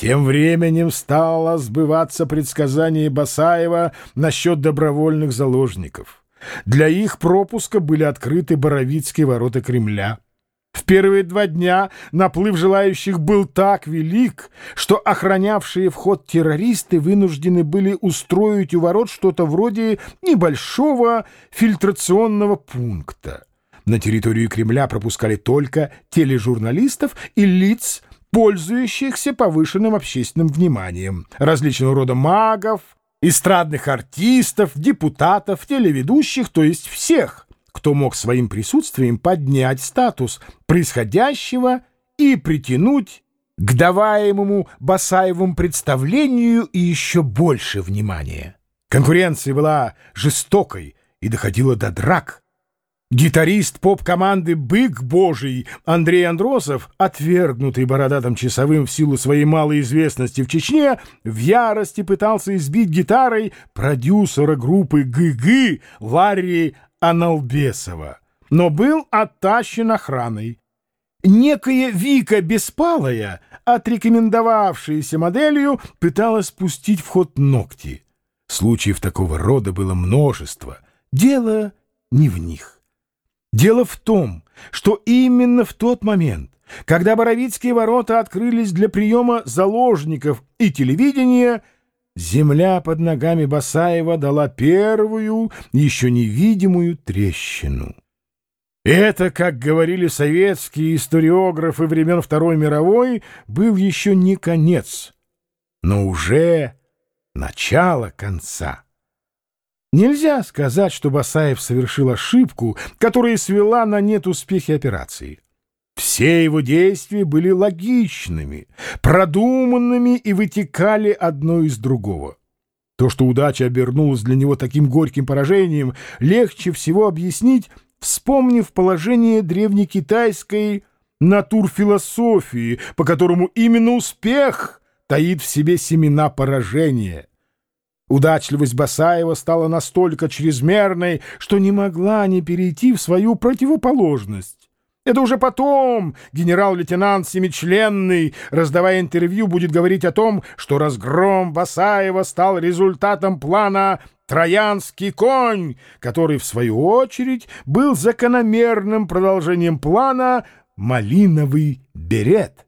Тем временем стало сбываться предсказание Басаева насчет добровольных заложников. Для их пропуска были открыты Боровицкие ворота Кремля. В первые два дня наплыв желающих был так велик, что охранявшие вход террористы вынуждены были устроить у ворот что-то вроде небольшого фильтрационного пункта. На территорию Кремля пропускали только тележурналистов и лиц, пользующихся повышенным общественным вниманием, различного рода магов, эстрадных артистов, депутатов, телеведущих, то есть всех, кто мог своим присутствием поднять статус происходящего и притянуть к даваемому Басаевым представлению и еще больше внимания. Конкуренция была жестокой и доходила до драк. Гитарист поп-команды «Бык Божий» Андрей Андросов, отвергнутый бородатым часовым в силу своей малой известности в Чечне, в ярости пытался избить гитарой продюсера группы «ГГ» Ларри Аналбесова, но был оттащен охраной. Некая Вика Беспалая, отрекомендовавшаяся моделью, пыталась пустить в ход ногти. Случаев такого рода было множество. Дело не в них. Дело в том, что именно в тот момент, когда Боровицкие ворота открылись для приема заложников и телевидения, земля под ногами Басаева дала первую, еще невидимую трещину. Это, как говорили советские историографы времен Второй мировой, был еще не конец, но уже начало конца. Нельзя сказать, что Басаев совершил ошибку, которая свела на нет успехи операции. Все его действия были логичными, продуманными и вытекали одно из другого. То, что удача обернулась для него таким горьким поражением, легче всего объяснить, вспомнив положение древнекитайской натурфилософии, по которому именно успех таит в себе семена поражения. Удачливость Басаева стала настолько чрезмерной, что не могла не перейти в свою противоположность. Это уже потом генерал-лейтенант Семичленный, раздавая интервью, будет говорить о том, что разгром Басаева стал результатом плана «Троянский конь», который, в свою очередь, был закономерным продолжением плана «Малиновый берет».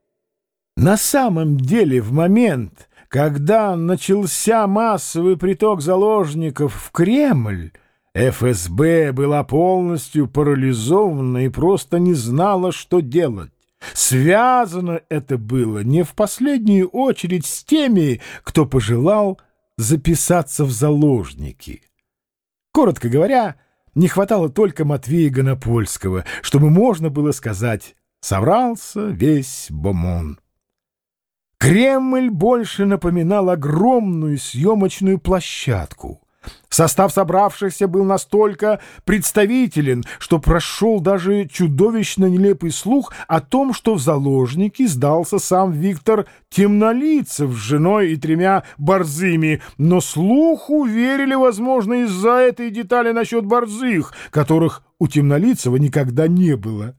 На самом деле, в момент когда начался массовый приток заложников в Кремль, ФСБ была полностью парализована и просто не знала, что делать. Связано это было не в последнюю очередь с теми, кто пожелал записаться в заложники. Коротко говоря, не хватало только Матвея Гонопольского, чтобы можно было сказать «соврался весь Бомон». Кремль больше напоминал огромную съемочную площадку. Состав собравшихся был настолько представителен, что прошел даже чудовищно нелепый слух о том, что в заложники сдался сам Виктор Темнолицев с женой и тремя борзыми, но слуху верили, возможно, из-за этой детали насчет борзых, которых у Темнолицева никогда не было.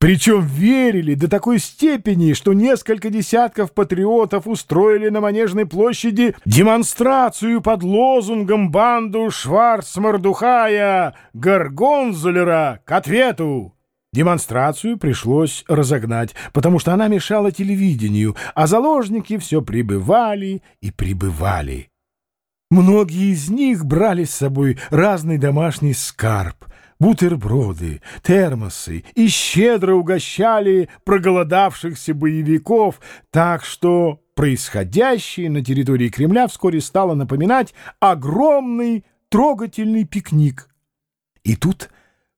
Причем верили до такой степени, что несколько десятков патриотов устроили на Манежной площади демонстрацию под лозунгом банду Шварцмардухая Горгонзолера к ответу. Демонстрацию пришлось разогнать, потому что она мешала телевидению, а заложники все прибывали и прибывали. Многие из них брали с собой разный домашний скарб — бутерброды, термосы и щедро угощали проголодавшихся боевиков, так что происходящее на территории Кремля вскоре стало напоминать огромный трогательный пикник. И тут,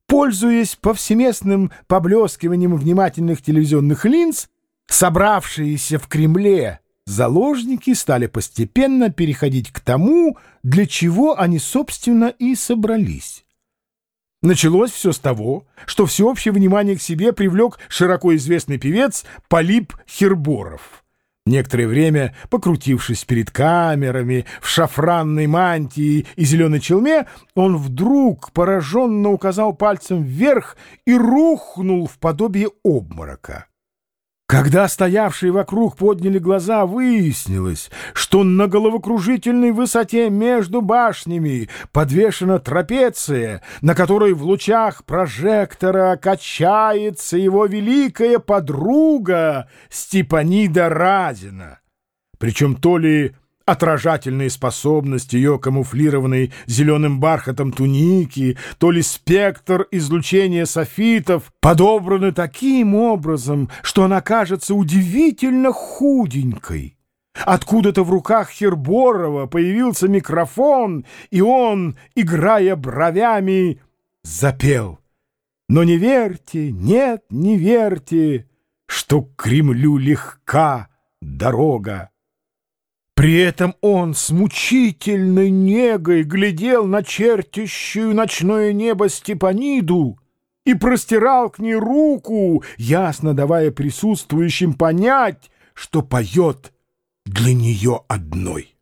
пользуясь повсеместным поблескиванием внимательных телевизионных линз, собравшиеся в Кремле заложники стали постепенно переходить к тому, для чего они, собственно, и собрались. Началось все с того, что всеобщее внимание к себе привлек широко известный певец Полип Херборов. Некоторое время, покрутившись перед камерами, в шафранной мантии и зеленой челме, он вдруг пораженно указал пальцем вверх и рухнул в подобие обморока. Когда стоявшие вокруг подняли глаза, выяснилось, что на головокружительной высоте между башнями подвешена трапеция, на которой в лучах прожектора качается его великая подруга Степанида Разина. Причем то ли отражательные способности ее камуфлированной зеленым бархатом туники, то ли спектр излучения софитов подобраны таким образом, что она кажется удивительно худенькой. Откуда-то в руках Херборова появился микрофон, и он, играя бровями, запел. Но не верьте, нет, не верьте, что к Кремлю легка дорога. При этом он с мучительной негой глядел на чертящую ночное небо Степаниду и простирал к ней руку, ясно давая присутствующим понять, что поет для нее одной.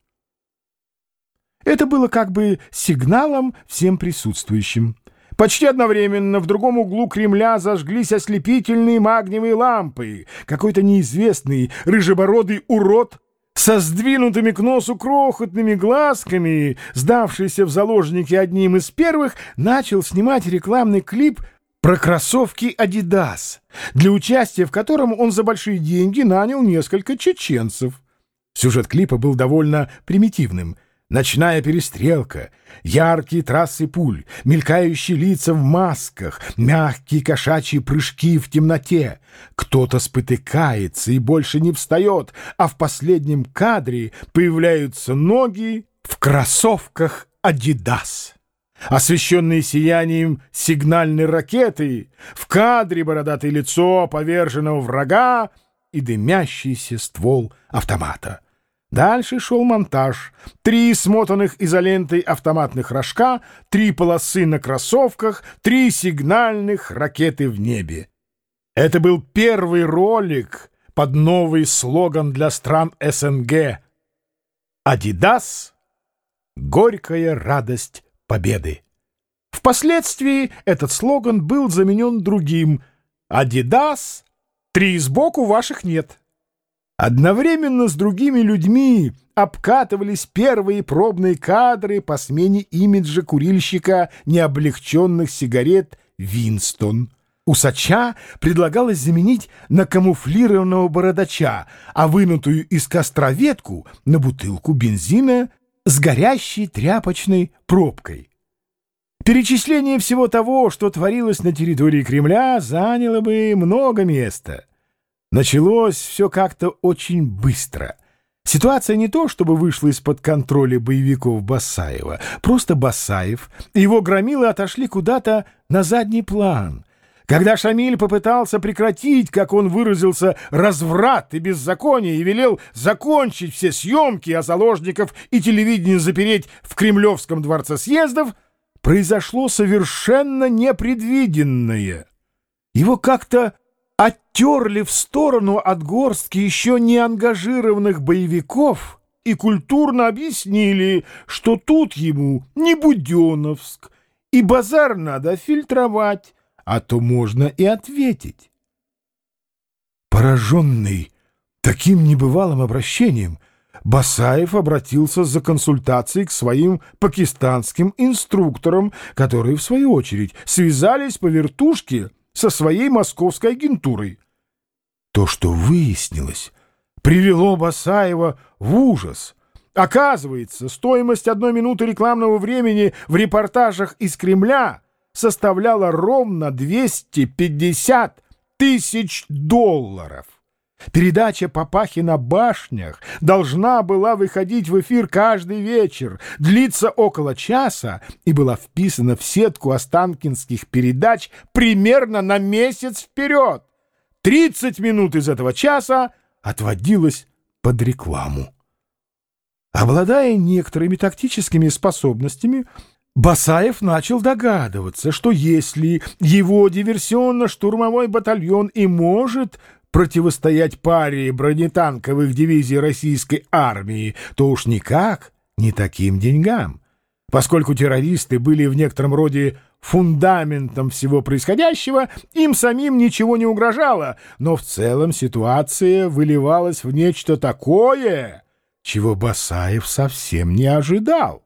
Это было как бы сигналом всем присутствующим. Почти одновременно в другом углу Кремля зажглись ослепительные магниевые лампы. Какой-то неизвестный рыжебородый урод со сдвинутыми к носу крохотными глазками, сдавшийся в заложники одним из первых, начал снимать рекламный клип про кроссовки «Адидас», для участия в котором он за большие деньги нанял несколько чеченцев. Сюжет клипа был довольно примитивным — Ночная перестрелка, яркие трассы пуль, мелькающие лица в масках, мягкие кошачьи прыжки в темноте. Кто-то спотыкается и больше не встает, а в последнем кадре появляются ноги в кроссовках «Адидас». Освещенные сиянием сигнальной ракеты, в кадре бородатое лицо поверженного врага и дымящийся ствол автомата. Дальше шел монтаж. Три смотанных изолентой автоматных рожка, три полосы на кроссовках, три сигнальных ракеты в небе. Это был первый ролик под новый слоган для стран СНГ «Адидас. Горькая радость победы». Впоследствии этот слоган был заменен другим «Адидас. Три сбоку ваших нет». Одновременно с другими людьми обкатывались первые пробные кадры по смене имиджа курильщика необлегченных сигарет «Винстон». Усача предлагалось заменить на камуфлированного бородача, а вынутую из костра ветку на бутылку бензина с горящей тряпочной пробкой. Перечисление всего того, что творилось на территории Кремля, заняло бы много места — Началось все как-то очень быстро. Ситуация не то, чтобы вышла из-под контроля боевиков Басаева. Просто Басаев и его громилы отошли куда-то на задний план. Когда Шамиль попытался прекратить, как он выразился, разврат и беззаконие и велел закончить все съемки, а заложников и телевидение запереть в Кремлевском дворце съездов, произошло совершенно непредвиденное. Его как-то оттерли в сторону от горстки еще не ангажированных боевиков и культурно объяснили, что тут ему не Буденовск, и базар надо фильтровать, а то можно и ответить. Пораженный таким небывалым обращением, Басаев обратился за консультацией к своим пакистанским инструкторам, которые, в свою очередь, связались по вертушке со своей московской агентурой. То, что выяснилось, привело Басаева в ужас. Оказывается, стоимость одной минуты рекламного времени в репортажах из Кремля составляла ровно 250 тысяч долларов. Передача «Папахи на башнях» должна была выходить в эфир каждый вечер, длиться около часа и была вписана в сетку останкинских передач примерно на месяц вперед. 30 минут из этого часа отводилось под рекламу. Обладая некоторыми тактическими способностями, Басаев начал догадываться, что если его диверсионно-штурмовой батальон и может противостоять паре бронетанковых дивизий российской армии, то уж никак не таким деньгам. Поскольку террористы были в некотором роде фундаментом всего происходящего, им самим ничего не угрожало, но в целом ситуация выливалась в нечто такое, чего Басаев совсем не ожидал.